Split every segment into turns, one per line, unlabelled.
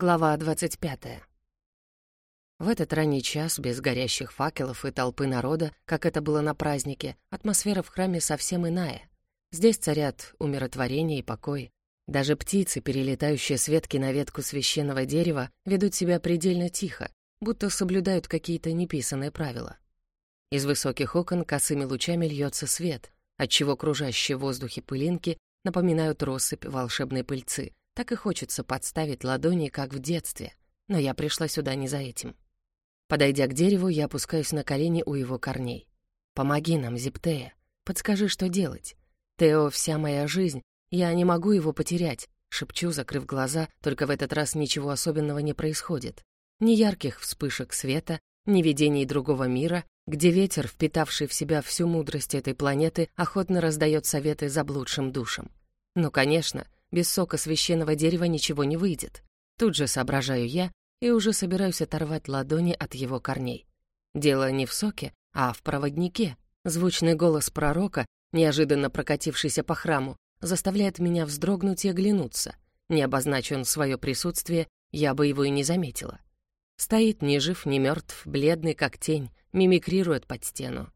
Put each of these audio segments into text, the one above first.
Глава 25. В этот ранний час, без горящих факелов и толпы народа, как это было на празднике, атмосфера в храме совсем иная. Здесь царят умиротворение и покой. Даже птицы, перелетающие с ветки на ветку священного дерева, ведут себя предельно тихо, будто соблюдают какие-то неписанные правила. Из высоких окон косыми лучами льется свет, отчего кружащие в воздухе пылинки напоминают россыпь волшебной пыльцы, так и хочется подставить ладони, как в детстве. Но я пришла сюда не за этим. Подойдя к дереву, я опускаюсь на колени у его корней. «Помоги нам, Зиптея. Подскажи, что делать. Тео — вся моя жизнь. Я не могу его потерять», — шепчу, закрыв глаза, только в этот раз ничего особенного не происходит. Ни ярких вспышек света, ни видений другого мира, где ветер, впитавший в себя всю мудрость этой планеты, охотно раздает советы заблудшим душам. Ну, конечно, без сока священного дерева ничего не выйдет. Тут же соображаю я и уже собираюсь оторвать ладони от его корней. Дело не в соке, а в проводнике. Звучный голос пророка, неожиданно прокатившийся по храму, заставляет меня вздрогнуть и оглянуться. Не обозначь он свое присутствие, я бы его и не заметила. Стоит ни жив, ни мертв, бледный, как тень, мимикрирует под стену.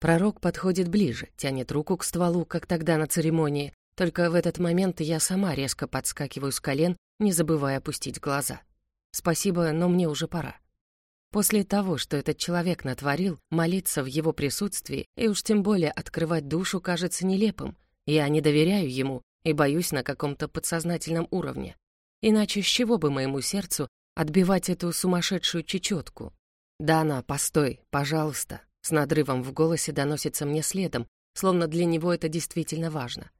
Пророк подходит ближе, тянет руку к стволу, как тогда на церемонии, только в этот момент я сама резко подскакиваю с колен, не забывая опустить глаза. Спасибо, но мне уже пора. После того, что этот человек натворил, молиться в его присутствии и уж тем более открывать душу кажется нелепым. Я не доверяю ему и боюсь на каком-то подсознательном уровне. Иначе с чего бы моему сердцу отбивать эту сумасшедшую чечетку? «Дана, постой, пожалуйста», с надрывом в голосе доносится мне следом, словно для него это действительно важно.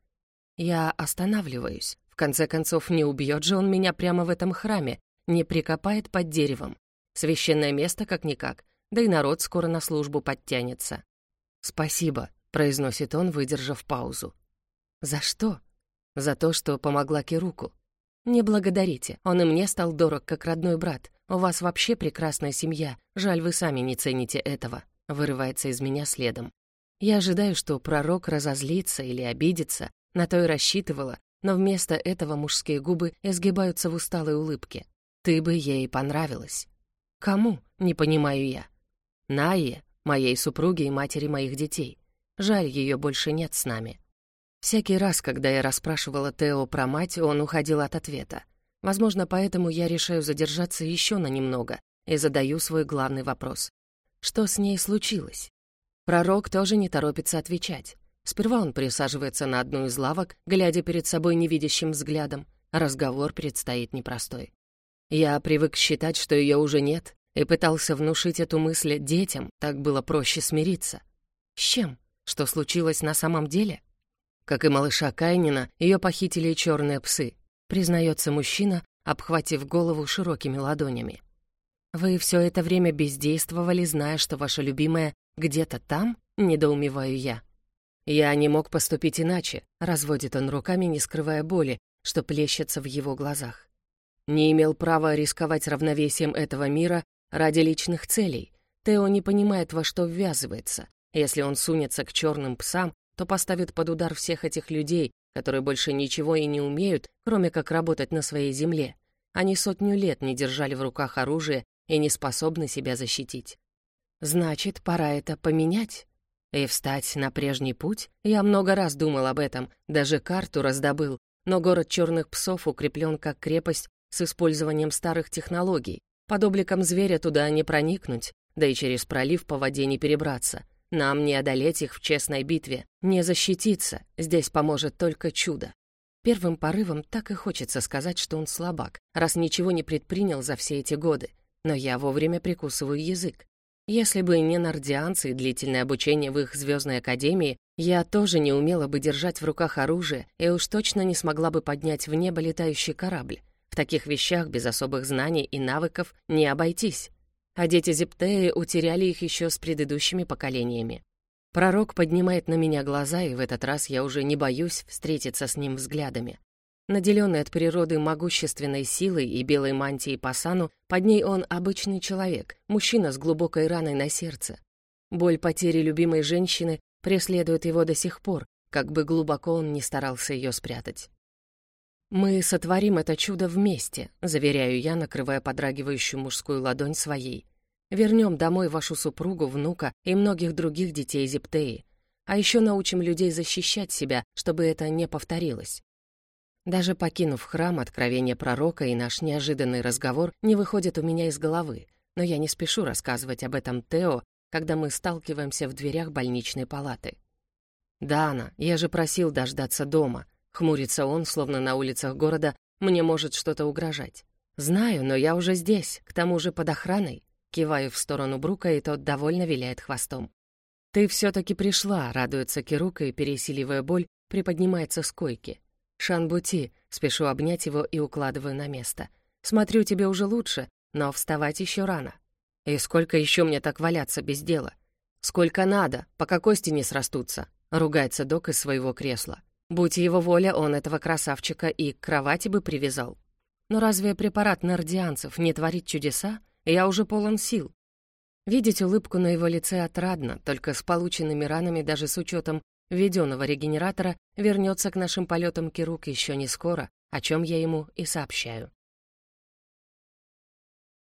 Я останавливаюсь. В конце концов, не убьет же он меня прямо в этом храме, не прикопает под деревом. Священное место как-никак, да и народ скоро на службу подтянется. «Спасибо», — произносит он, выдержав паузу. «За что?» «За то, что помогла Кируку». «Не благодарите, он и мне стал дорог, как родной брат. У вас вообще прекрасная семья, жаль, вы сами не цените этого», — вырывается из меня следом. Я ожидаю, что пророк разозлится или обидится, на то и рассчитывала, но вместо этого мужские губы изгибаются в усталой улыбке. «Ты бы ей понравилась». «Кому?» — не понимаю я. «Найе, моей супруге и матери моих детей. Жаль, ее больше нет с нами». Всякий раз, когда я расспрашивала Тео про мать, он уходил от ответа. Возможно, поэтому я решаю задержаться еще на немного и задаю свой главный вопрос. Что с ней случилось? Пророк тоже не торопится отвечать. Сперва он присаживается на одну из лавок, глядя перед собой невидящим взглядом. Разговор предстоит непростой. Я привык считать, что ее уже нет, и пытался внушить эту мысль детям, так было проще смириться. С чем? Что случилось на самом деле? Как и малыша Кайнина, ее похитили черные псы, признается мужчина, обхватив голову широкими ладонями. «Вы все это время бездействовали, зная, что ваша любимая где-то там?» — недоумеваю я. «Я не мог поступить иначе», — разводит он руками, не скрывая боли, что плещется в его глазах. «Не имел права рисковать равновесием этого мира ради личных целей. Тео не понимает, во что ввязывается. Если он сунется к черным псам, то поставит под удар всех этих людей, которые больше ничего и не умеют, кроме как работать на своей земле. Они сотню лет не держали в руках оружие и не способны себя защитить. Значит, пора это поменять и встать на прежний путь? Я много раз думал об этом, даже карту раздобыл, но город черных псов укреплен как крепость с использованием старых технологий. Под обликом зверя туда не проникнуть, да и через пролив по воде не перебраться. Нам не одолеть их в честной битве, не защититься, здесь поможет только чудо. Первым порывом так и хочется сказать, что он слабак, раз ничего не предпринял за все эти годы. Но я вовремя прикусываю язык. Если бы не нардианцы и длительное обучение в их звездной академии, я тоже не умела бы держать в руках оружие и уж точно не смогла бы поднять в небо летающий корабль. В таких вещах без особых знаний и навыков не обойтись. А дети Зептеи утеряли их еще с предыдущими поколениями. Пророк поднимает на меня глаза, и в этот раз я уже не боюсь встретиться с ним взглядами. Наделенный от природы могущественной силой и белой мантией Пасану, под ней он обычный человек, мужчина с глубокой раной на сердце. Боль потери любимой женщины преследует его до сих пор, как бы глубоко он ни старался ее спрятать. «Мы сотворим это чудо вместе», — заверяю я, накрывая подрагивающую мужскую ладонь своей. «Вернем домой вашу супругу, внука и многих других детей Зептеи. А еще научим людей защищать себя, чтобы это не повторилось». Даже покинув храм, откровение пророка и наш неожиданный разговор не выходят у меня из головы, но я не спешу рассказывать об этом Тео, когда мы сталкиваемся в дверях больничной палаты. «Дана, я же просил дождаться дома», — хмурится он, словно на улицах города мне может что-то угрожать. «Знаю, но я уже здесь, к тому же под охраной». Киваю в сторону Брука, и тот довольно виляет хвостом. «Ты все-таки пришла», — радуется Кирука и, пересиливая боль, приподнимается с койки. «Шанбути», — спешу обнять его и укладываю на место. «Смотрю, тебе уже лучше, но вставать еще рано. И сколько еще мне так валяться без дела? Сколько надо, пока кости не срастутся?» — ругается док из своего кресла. Будь его воля, он этого красавчика и к кровати бы привязал. Но разве препарат нардианцев не творит чудеса? Я уже полон сил. Видеть улыбку на его лице отрадно, только с полученными ранами, даже с учетом введенного регенератора, вернется к нашим полетам Кирук еще не скоро, о чем я ему и сообщаю.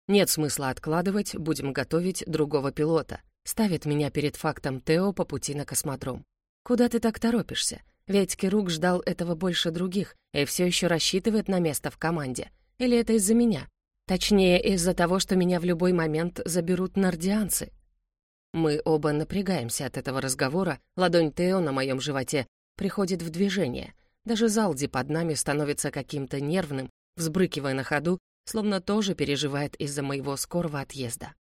Нет смысла откладывать, будем готовить другого пилота. Ставит меня перед фактом Тео по пути на космодром. Куда ты так торопишься? Ведь Кирук ждал этого больше других и все еще рассчитывает на место в команде. Или это из-за меня? Точнее, из-за того, что меня в любой момент заберут нардианцы. Мы оба напрягаемся от этого разговора, ладонь Тео на моем животе приходит в движение. Даже Залди под нами становится каким-то нервным, взбрыкивая на ходу, словно тоже переживает из-за моего скорого отъезда.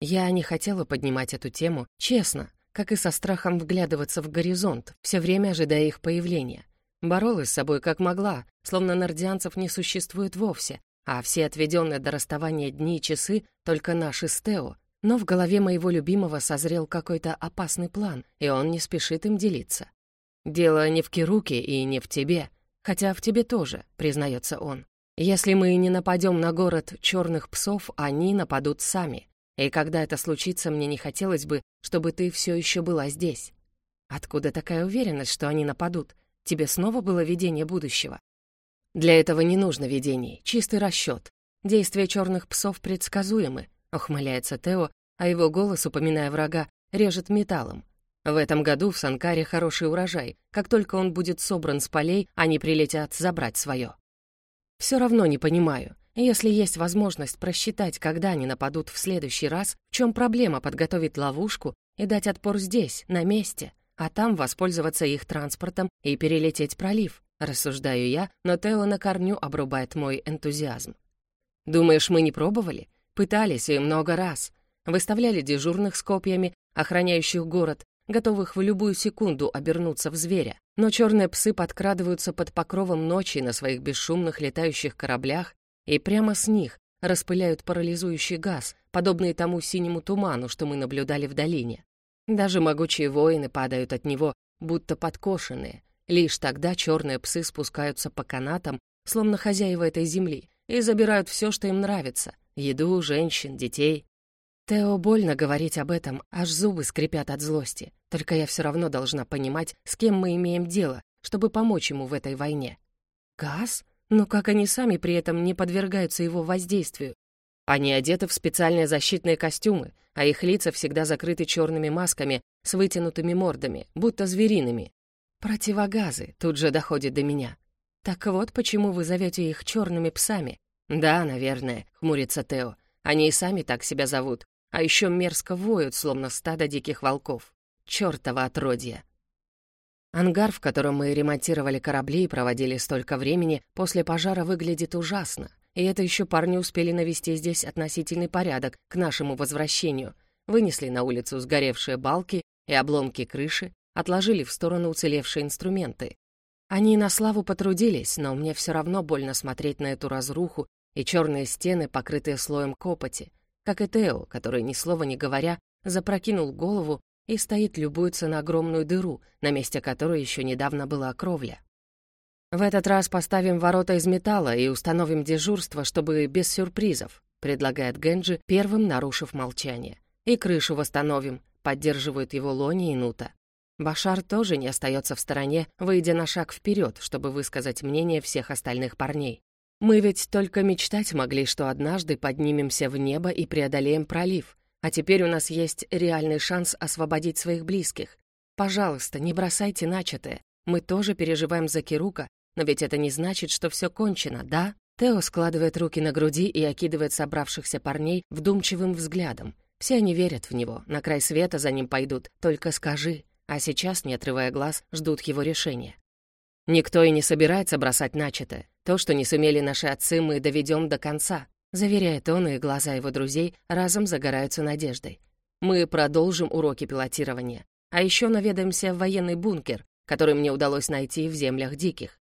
Я не хотела поднимать эту тему, честно, как и со страхом вглядываться в горизонт, все время ожидая их появления. Боролась с собой как могла, словно нардианцев не существует вовсе, а все отведенные до расставания дни и часы только наши с Тео, но в голове моего любимого созрел какой-то опасный план, и он не спешит им делиться. «Дело не в Кируке и не в тебе, хотя в тебе тоже», — признается он. «Если мы не нападем на город черных псов, они нападут сами. И когда это случится, мне не хотелось бы, чтобы ты все еще была здесь. Откуда такая уверенность, что они нападут? Тебе снова было видение будущего?» «Для этого не нужно видений, чистый расчет. Действия черных псов предсказуемы, Ухмыляется Тео, а его голос, упоминая врага, режет металлом. В этом году в Санкаре хороший урожай. Как только он будет собран с полей, они прилетят забрать свое. Все равно не понимаю. Если есть возможность просчитать, когда они нападут в следующий раз, в чем проблема подготовить ловушку и дать отпор здесь, на месте, а там воспользоваться их транспортом и перелететь пролив? Рассуждаю я, но Тео на корню обрубает мой энтузиазм. «Думаешь, мы не пробовали? Пытались и много раз. Выставляли дежурных с копьями, охраняющих город, готовых в любую секунду обернуться в зверя. Но черные псы подкрадываются под покровом ночи на своих бесшумных летающих кораблях и прямо с них распыляют парализующий газ, подобный тому синему туману, что мы наблюдали в долине. Даже могучие воины падают от него, будто подкошенные. Лишь тогда черные псы спускаются по канатам, словно хозяева этой земли, и забирают все, что им нравится, Еду, женщин, детей. Тео больно говорить об этом, аж зубы скрипят от злости. Только я все равно должна понимать, с кем мы имеем дело, чтобы помочь ему в этой войне. Газ? Но как они сами при этом не подвергаются его воздействию? Они одеты в специальные защитные костюмы, а их лица всегда закрыты черными масками с вытянутыми мордами, будто звериными. Противогазы тут же доходит до меня. Так вот почему вы зовете их черными псами. «Да, наверное», — хмурится Тео. «Они и сами так себя зовут. А еще мерзко воют, словно стадо диких волков. Чёртово отродье!» Ангар, в котором мы ремонтировали корабли и проводили столько времени, после пожара выглядит ужасно. И это еще парни успели навести здесь относительный порядок к нашему возвращению. Вынесли на улицу сгоревшие балки и обломки крыши, отложили в сторону уцелевшие инструменты. Они на славу потрудились, но мне все равно больно смотреть на эту разруху и черные стены, покрытые слоем копоти, как и Тео, который, ни слова не говоря, запрокинул голову и стоит любуется на огромную дыру, на месте которой еще недавно была кровля. «В этот раз поставим ворота из металла и установим дежурство, чтобы без сюрпризов», предлагает Генджи, первым нарушив молчание. «И крышу восстановим», поддерживают его Лони и Нута. Башар тоже не остается в стороне, выйдя на шаг вперед, чтобы высказать мнение всех остальных парней. Мы ведь только мечтать могли, что однажды поднимемся в небо и преодолеем пролив, а теперь у нас есть реальный шанс освободить своих близких. Пожалуйста, не бросайте начатое. Мы тоже переживаем за Кирука, но ведь это не значит, что все кончено, да? Тео складывает руки на груди и окидывает собравшихся парней вдумчивым взглядом. Все они верят в него, на край света за ним пойдут, только скажи. А сейчас, не отрывая глаз, ждут его решения. Никто и не собирается бросать начатое. То, что не сумели наши отцы, мы доведем до конца, заверяет он, и глаза его друзей разом загораются надеждой. Мы продолжим уроки пилотирования. А еще наведаемся в военный бункер, который мне удалось найти в землях диких.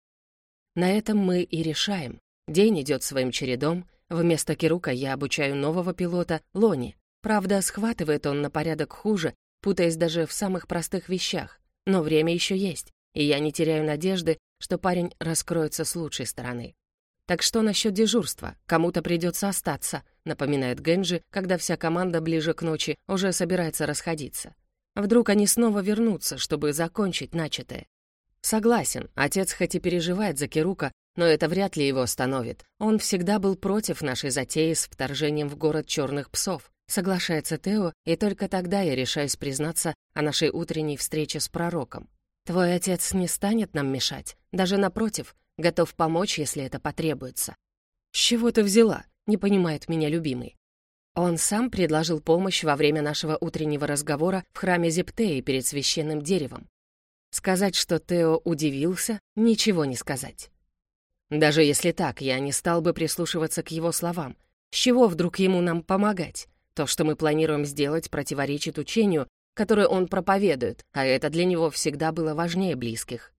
На этом мы и решаем. День идет своим чередом. Вместо Кирука я обучаю нового пилота, Лони. Правда, схватывает он на порядок хуже, путаясь даже в самых простых вещах. Но время еще есть, и я не теряю надежды, что парень раскроется с лучшей стороны. «Так что насчет дежурства? Кому-то придется остаться», напоминает Генджи, когда вся команда ближе к ночи уже собирается расходиться. Вдруг они снова вернутся, чтобы закончить начатое. Согласен, отец хоть и переживает за Кирука, но это вряд ли его остановит. Он всегда был против нашей затеи с вторжением в город черных псов. Соглашается Тео, и только тогда я решаюсь признаться о нашей утренней встрече с пророком. Твой отец не станет нам мешать, даже напротив, готов помочь, если это потребуется. С чего ты взяла? Не понимает меня любимый. Он сам предложил помощь во время нашего утреннего разговора в храме Зептеи перед священным деревом. Сказать, что Тео удивился, ничего не сказать. Даже если так, я не стал бы прислушиваться к его словам. С чего вдруг ему нам помогать? То, что мы планируем сделать, противоречит учению, которое он проповедует, а это для него всегда было важнее близких.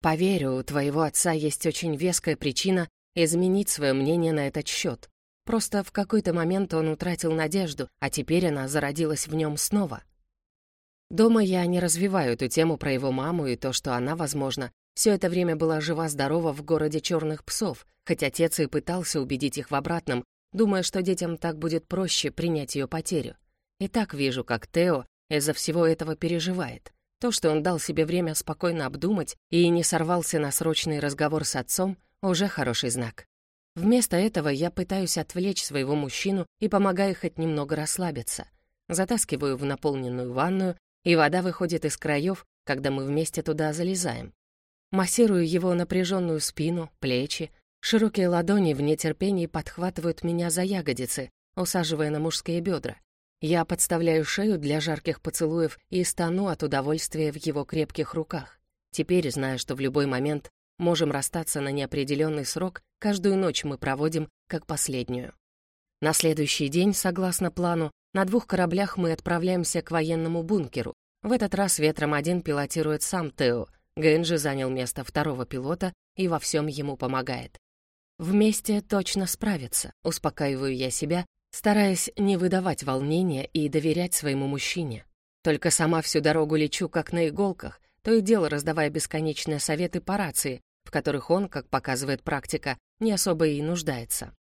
Поверю, у твоего отца есть очень веская причина изменить свое мнение на этот счет. Просто в какой-то момент он утратил надежду, а теперь она зародилась в нем снова. Дома я не развиваю эту тему про его маму и то, что она, возможно, все это время была жива-здорова в городе черных псов, хоть отец и пытался убедить их в обратном, думая, что детям так будет проще принять ее потерю. И так вижу, как Тео из-за всего этого переживает. То, что он дал себе время спокойно обдумать и не сорвался на срочный разговор с отцом, уже хороший знак. Вместо этого я пытаюсь отвлечь своего мужчину и помогаю хоть немного расслабиться. Затаскиваю в наполненную ванную, и вода выходит из краев, когда мы вместе туда залезаем. Массирую его напряженную спину, плечи. Широкие ладони в нетерпении подхватывают меня за ягодицы, усаживая на мужские бедра. Я подставляю шею для жарких поцелуев и стану от удовольствия в его крепких руках. Теперь, зная, что в любой момент можем расстаться на неопределенный срок, каждую ночь мы проводим как последнюю. На следующий день, согласно плану, на двух кораблях мы отправляемся к военному бункеру. В этот раз ветром один пилотирует сам Тео. Гэнджи занял место второго пилота и во всем ему помогает. Вместе точно справятся, успокаиваю я себя, стараясь не выдавать волнения и доверять своему мужчине. Только сама всю дорогу лечу как на иголках, то и дело раздавая бесконечные советы по рации, в которых он, как показывает практика, не особо и нуждается.